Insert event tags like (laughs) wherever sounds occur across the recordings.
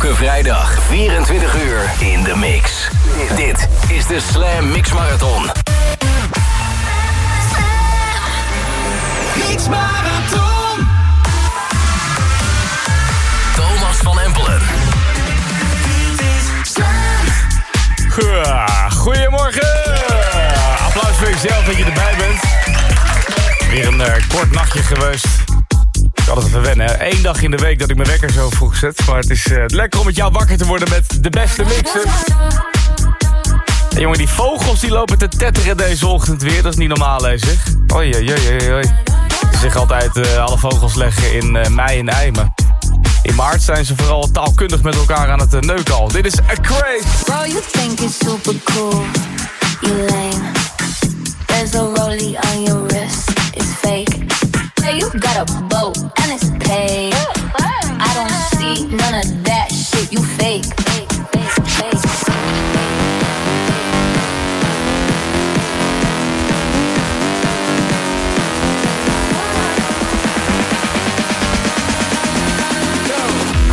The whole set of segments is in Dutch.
Elke vrijdag 24 uur in de mix. Dit is de Slam Mix Marathon. Mix Marathon. Thomas van Empelen. Goedemorgen! Applaus voor jezelf dat je erbij bent. Weer een eh, kort nachtje geweest. Ik had het even wennen. Eén dag in de week dat ik mijn wekker zo vroeg zet. Maar het is eh, lekker om met jou wakker te worden met de beste mixen. En jongen, die vogels die lopen te tetteren deze ochtend weer. Dat is niet normaal, hè, zeg. Oei, oei, oei, oei. Ze zeggen altijd eh, alle vogels leggen in eh, mei en ei, maar In maart zijn ze vooral taalkundig met elkaar aan het neuken al. Dit is A Craze. Bro, you think it's super cool. You lame. There's a rollie on your wrist. Hey, you got a boat and it's paid. I don't see none of that shit. You fake, fake.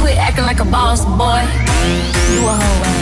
Quit acting like a boss, boy. You a hoe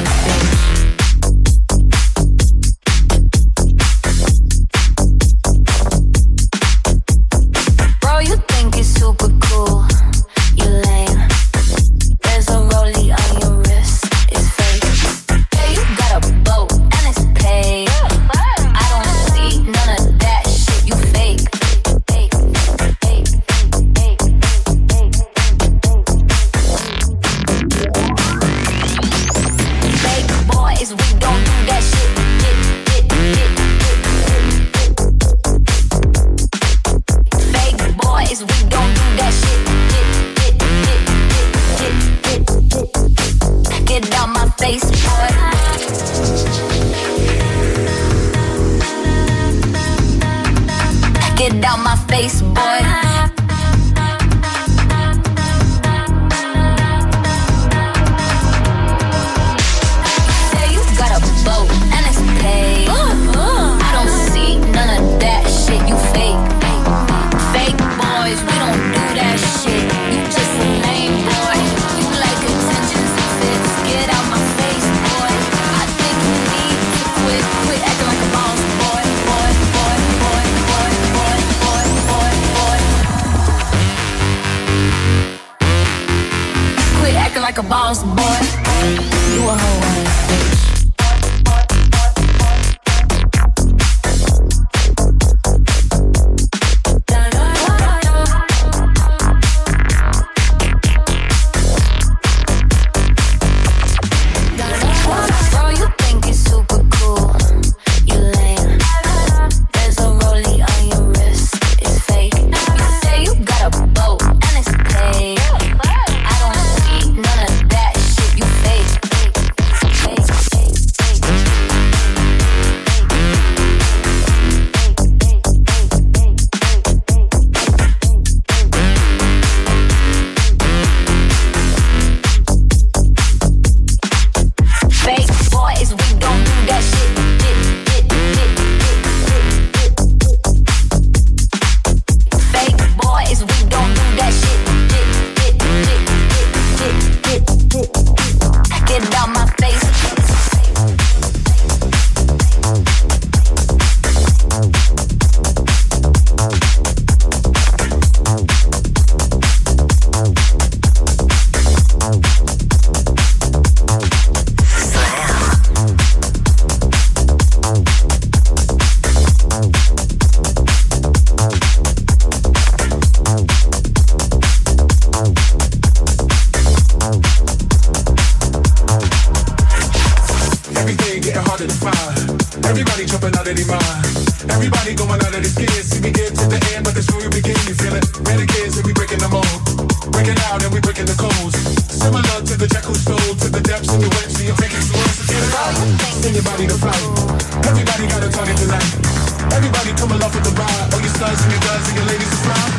size and your guys and your ladies is round.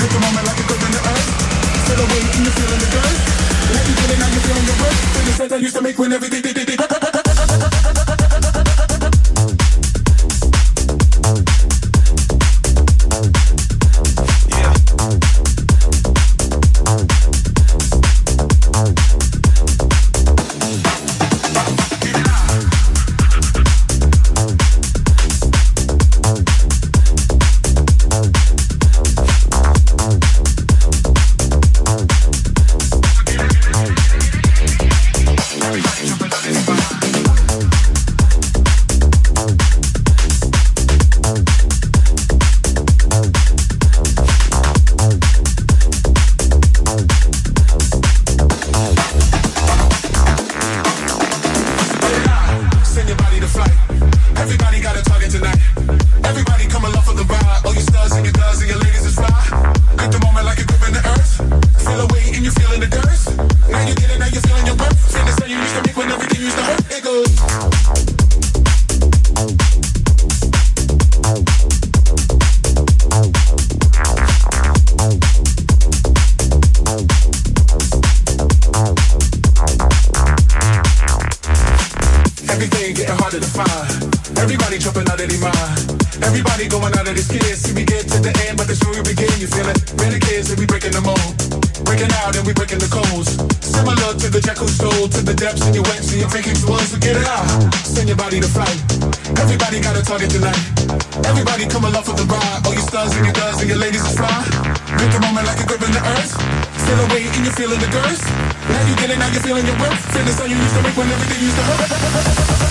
Hit the moment like a grip in the earth. Feel the weight and you're feeling the good. Let me feel it now you're feeling the worth. Feel the sense I used to make when everything did, did, did, did, did, did, did, did. Out and we breaking the codes. Similar to the jack who stole to the depths in your wet, so thinking to us to get it out. Send your body to flight. Everybody got a target tonight. Everybody come along for the ride. All your stars and your guns and your ladies is fly. Make the moment like you're gripping the earth. Still away and you're feeling the girth. Now you get it, now you're feeling your worth. The sun you used to make when everything used to hurt.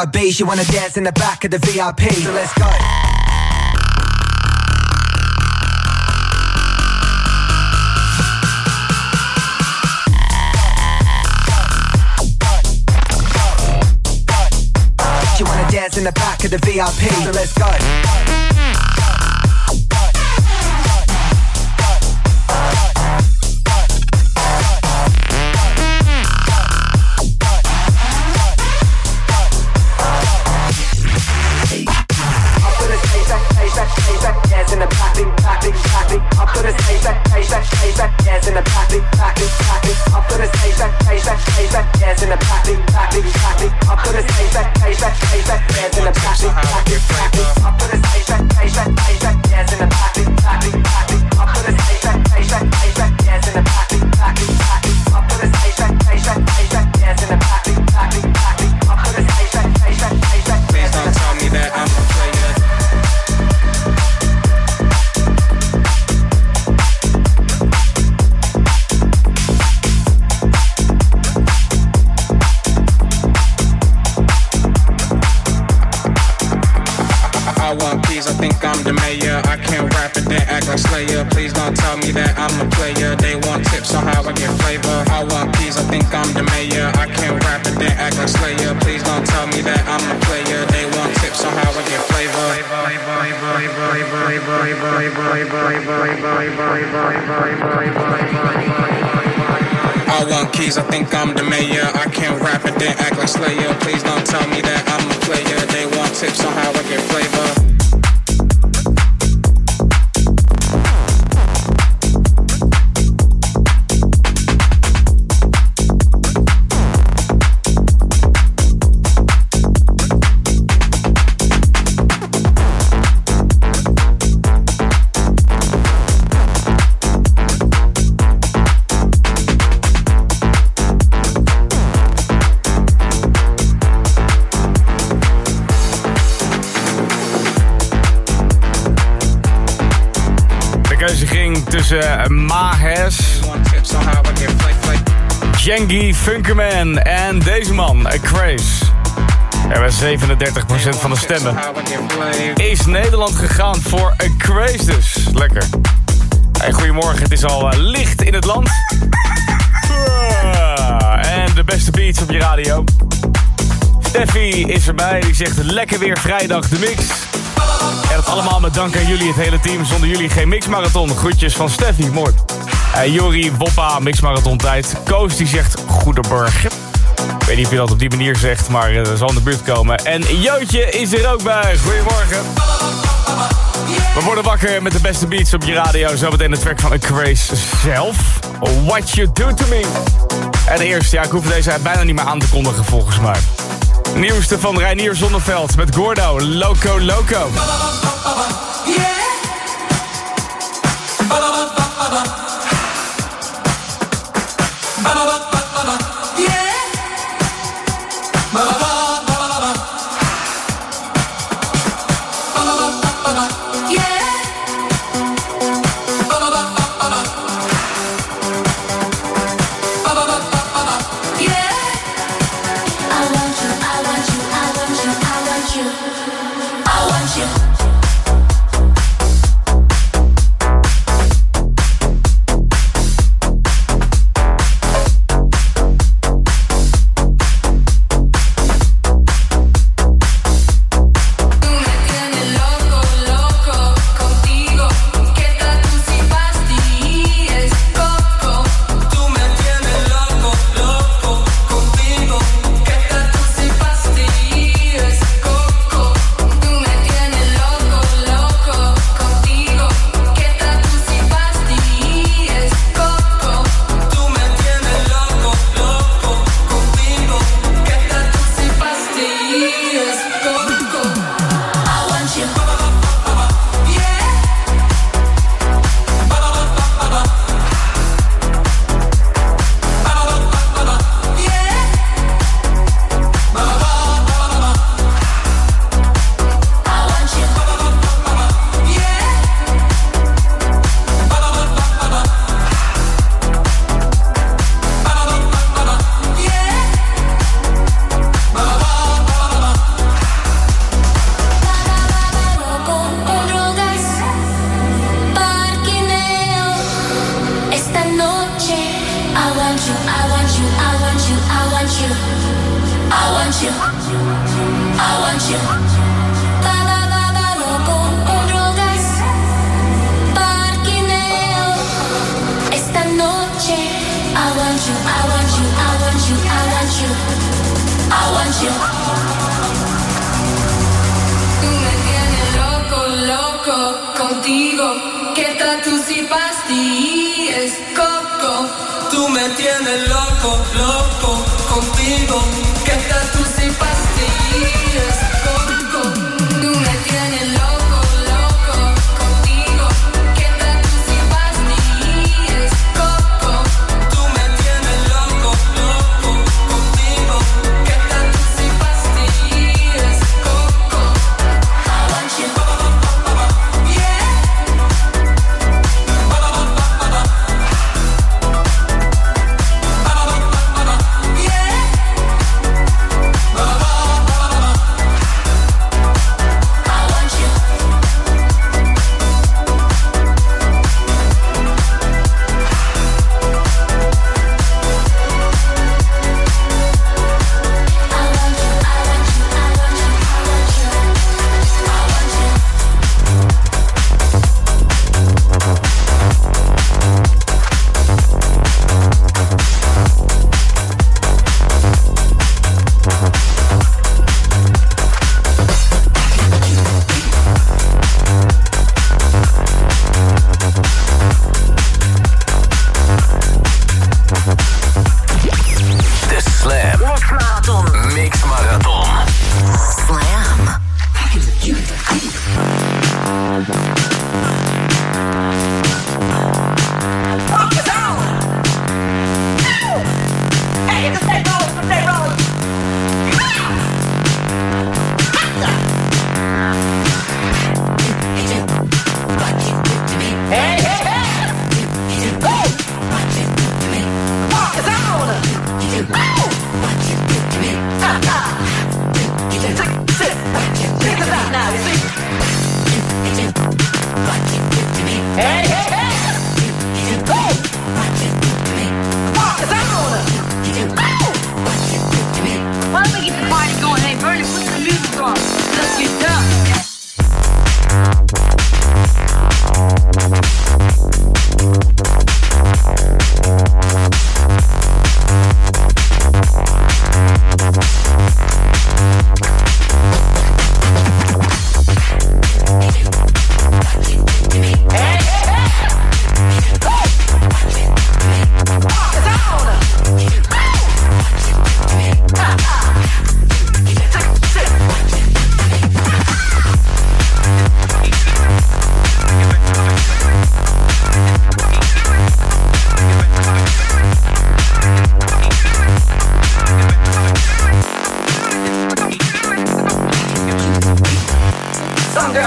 She wanna dance in the back of the VIP, so let's go. She wanna dance in the back of the VIP, so let's go. Tussen Mahes, Jengi Funkerman en deze man, Craze. Er was 37% van de stemmen. Is Nederland gegaan voor A Craze dus. Lekker. Hey, goedemorgen, het is al licht in het land. En de beste beats op je radio. Steffi is erbij, die zegt lekker weer vrijdag de mix. En dat allemaal met dank aan jullie, het hele team. Zonder jullie geen mixmarathon. Groetjes van Steffi, mooi. Uh, Jori, Woppa, mixmarathon tijd. Koos die zegt Goedenburg. Ik weet niet of je dat op die manier zegt, maar uh, zal in de buurt komen. En Jootje is er ook bij. Goedemorgen. We worden wakker met de beste beats op je radio. Zometeen de track van A Craze zelf. What You Do To Me. En eerst, ja, ik hoef deze bijna niet meer aan te kondigen volgens mij. Nieuwste van Reinier Zonneveld met Gordo, Loco Loco. Tú me tienes loco, loco contigo, ¿qué tatus y pastillas, Coco? Tú me tienes loco, loco contigo, ¿qué tatus y pastillas?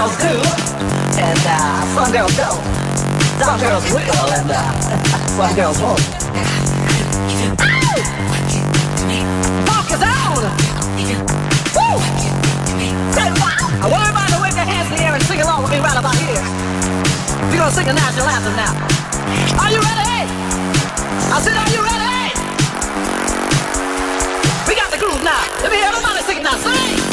girls do, and uh, some girls don't. Some girls will, and uh, (laughs) some girls won't. Focus on! Woo! I want everybody to wave their hands in the air and sing along with me right about here. We're gonna sing the national anthem now. Are you ready? I said, are you ready? We got the groove now. Let me hear everybody sing now. Sing!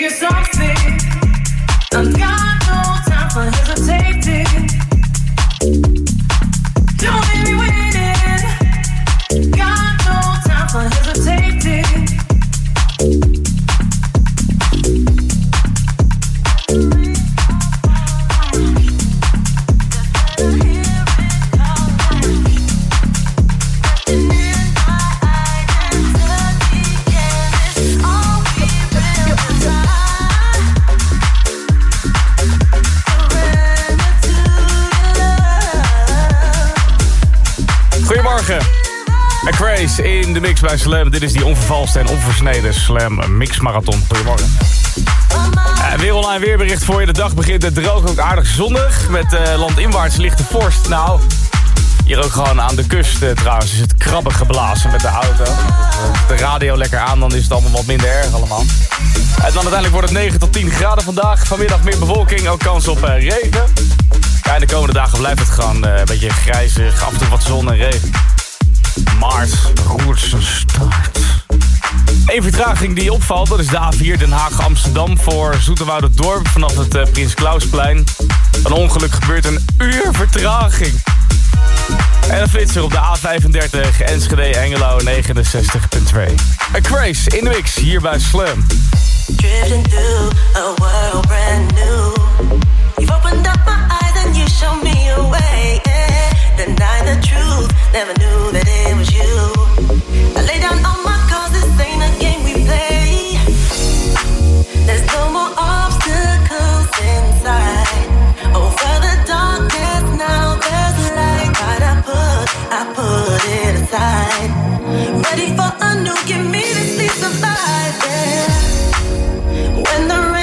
Let me Slam. Dit is die onvervalste en onversneden Slam Mix Marathon. Goedemorgen. Uh, weer online weerbericht voor je. De dag begint het droog, ook aardig zonnig. Met uh, landinwaarts lichte vorst. Nou, hier ook gewoon aan de kust uh, trouwens is het krabben geblazen met de auto. de radio lekker aan, dan is het allemaal wat minder erg allemaal. En dan uiteindelijk wordt het 9 tot 10 graden vandaag. Vanmiddag meer bewolking, ook kans op regen. En de komende dagen blijft het gewoon een beetje grijzig. Af en toe wat zon en regen. Maart roert zijn staart. Eén vertraging die opvalt, dat is de A4 Den Haag-Amsterdam... voor Dorp vanaf het uh, Prins Klausplein. Een ongeluk gebeurt een uur vertraging. En een flitser op de A35 Enschede-Engelo 69.2. A Craze in de mix, hier bij Slam. Drifting through a world brand new. You've opened up my eyes and you show me a way. Deny the truth, never knew that it was you. I lay down all my this ain't a game we play. There's no more obstacles inside. Over the darkness now there's light. I put, I put it aside. Ready for a new, give me this peace of life. Yeah. When the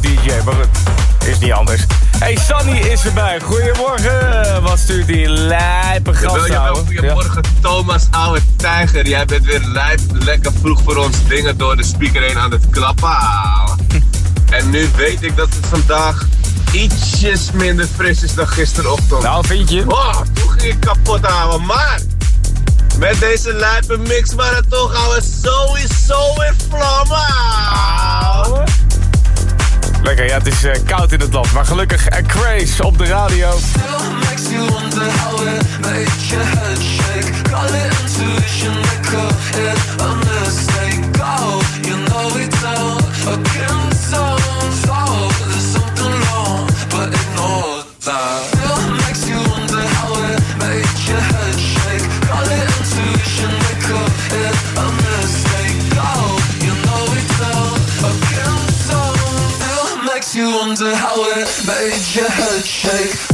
DJ, maar goed, is niet anders. Hey, Sanny is erbij. Goedemorgen. Wat stuurt die lijpe gast ja, Goedemorgen. Thomas, oude tijger. Jij bent weer lijp, lekker vroeg voor ons dingen door de speaker heen aan het klappen. (laughs) en nu weet ik dat het vandaag ietsjes minder fris is dan gisterochtend. Nou, vind je? Oh, toen ging ik kapot houden, maar... Met deze lijpe mix marathon toch we sowieso in vlammen. Lekker, ja, het is eh, koud in het land. Maar gelukkig en Craze op de radio. I wouldn't made your head shake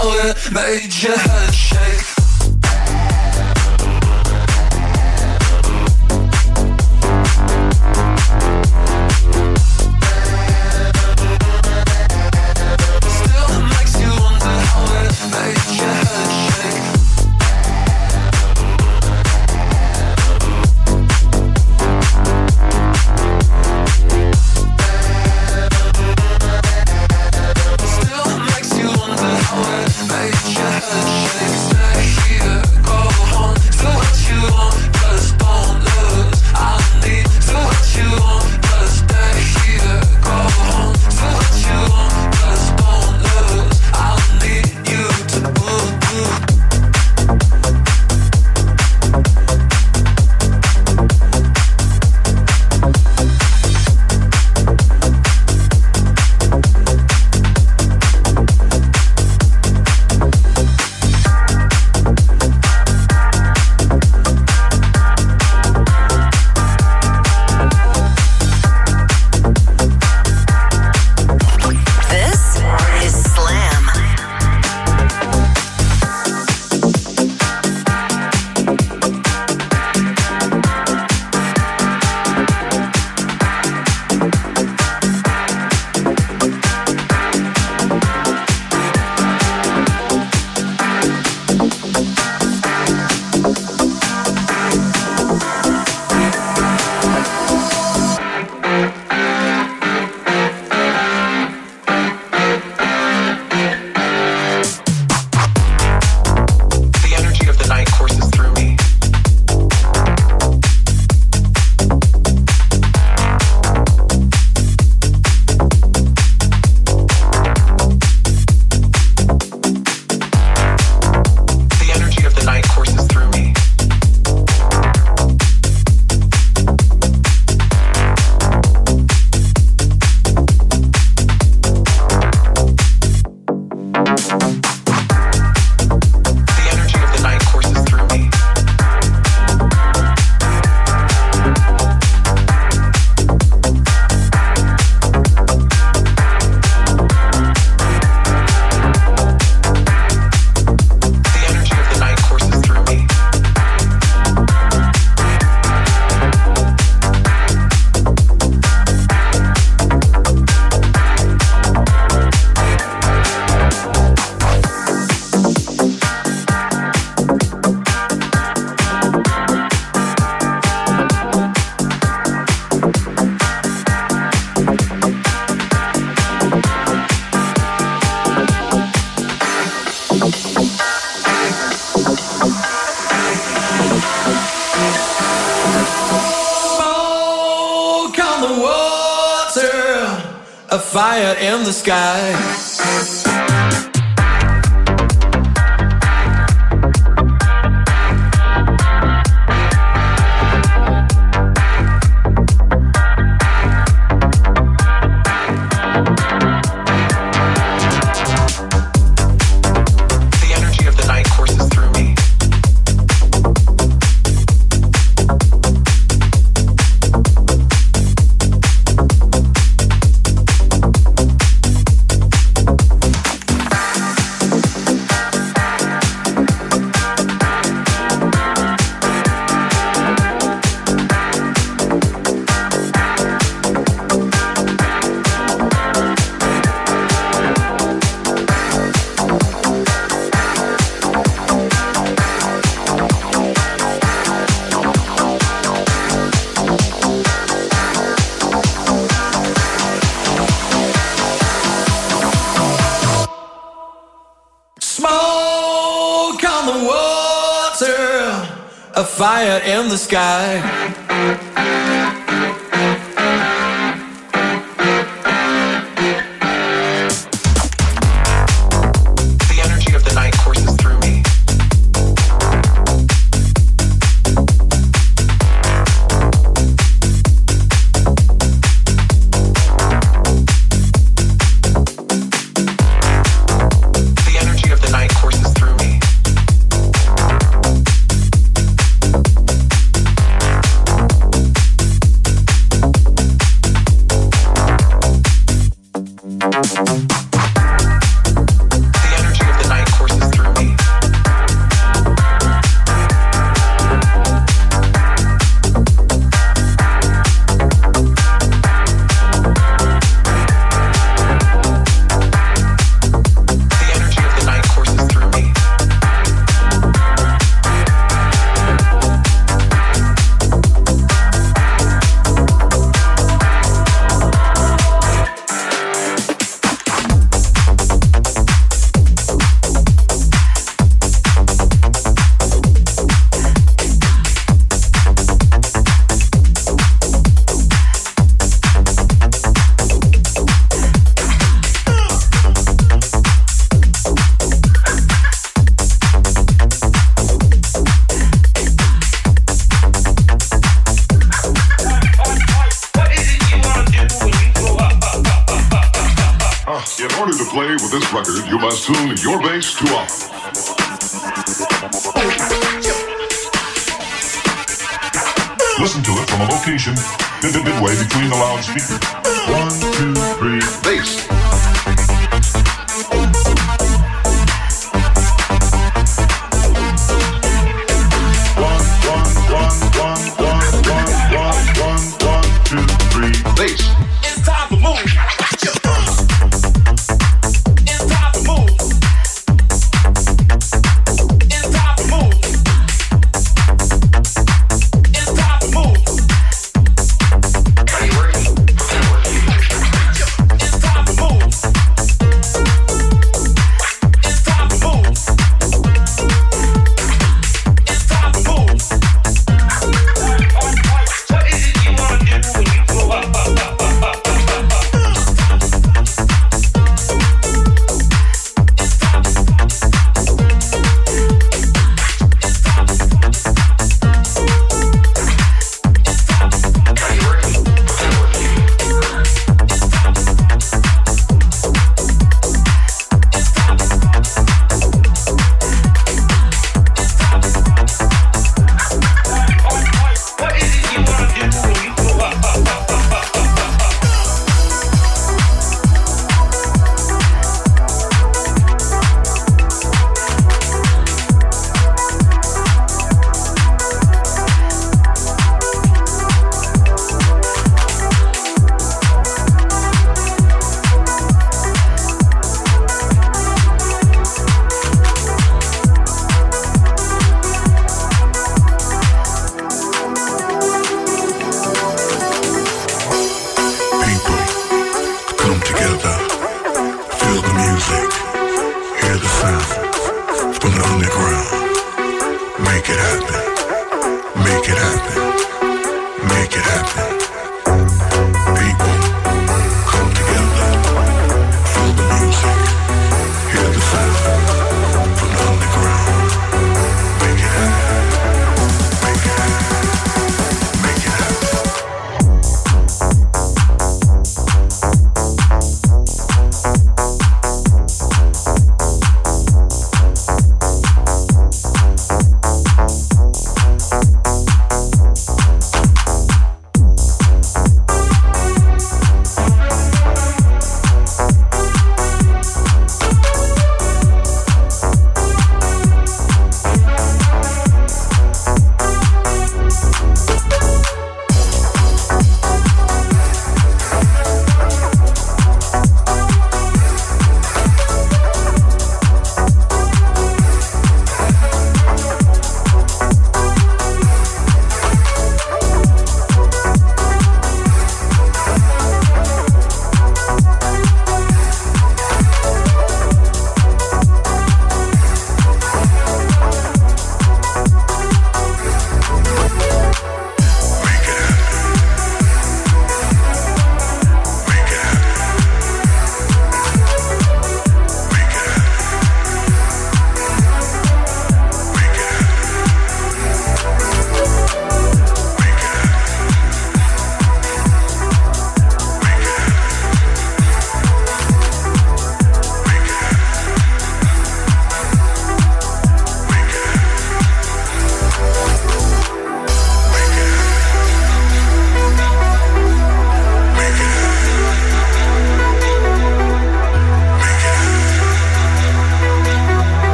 power made your head shake. a fire in the sky. sky. One, two, three, bass.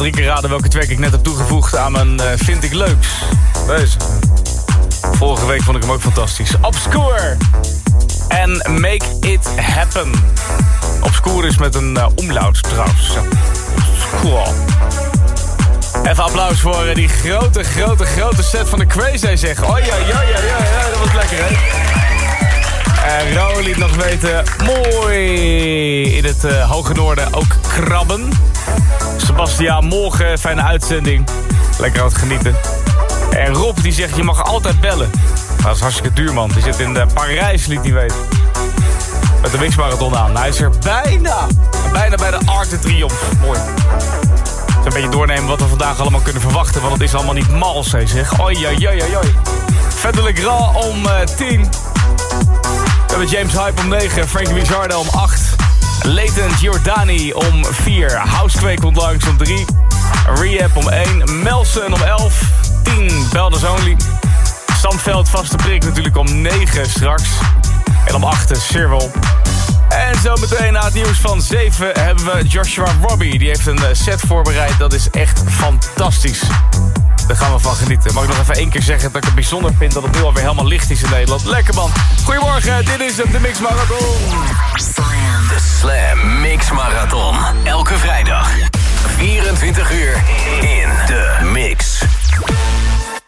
Drie keer raden welke track ik net heb toegevoegd aan mijn eh, Vind ik Leuks. Deze. Vorige week vond ik hem ook fantastisch. Obscure. En Make It Happen. Obscure is met een uh, trouwens. Cool. Even applaus voor eh, die grote, grote, grote set van de Crazy zeg. Oh ja, ja, ja, ja, ja, dat was lekker hè. En Ro liet nog weten, mooi in het uh, hoge noorden ook krabben. Sebastiaan, morgen fijne uitzending. Lekker aan het genieten. En Rob die zegt, je mag altijd bellen. Dat is hartstikke duur man. Die zit in uh, Parijs, liet hij weten. Met de Mixmarathon aan. Hij is er bijna. Bijna bij de Arc de Triomphe. Mooi. Dus een beetje doornemen wat we vandaag allemaal kunnen verwachten. Want het is allemaal niet mals, hè, zeg. Oi, oi, oi, oi. Verder Grand om uh, 10. We hebben James Hype om 9. Frankie Wizarda om 8. Leighton Giordani om 4. Housequake komt langs om 3. Rehab om 1. Melson om 11. 10. Belders Only. Sandveld vaste prik natuurlijk om 9 straks. En om 8 Cyril. En zometeen na het nieuws van 7 hebben we Joshua Robbie. Die heeft een set voorbereid. Dat is echt fantastisch. Daar gaan we van genieten. Mag ik nog even één keer zeggen dat ik het bijzonder vind dat het nu alweer helemaal licht is in Nederland. Lekker man. Goedemorgen, dit is de Mix Marathon. De Slam Mix Marathon. Elke vrijdag. 24 uur in de mix.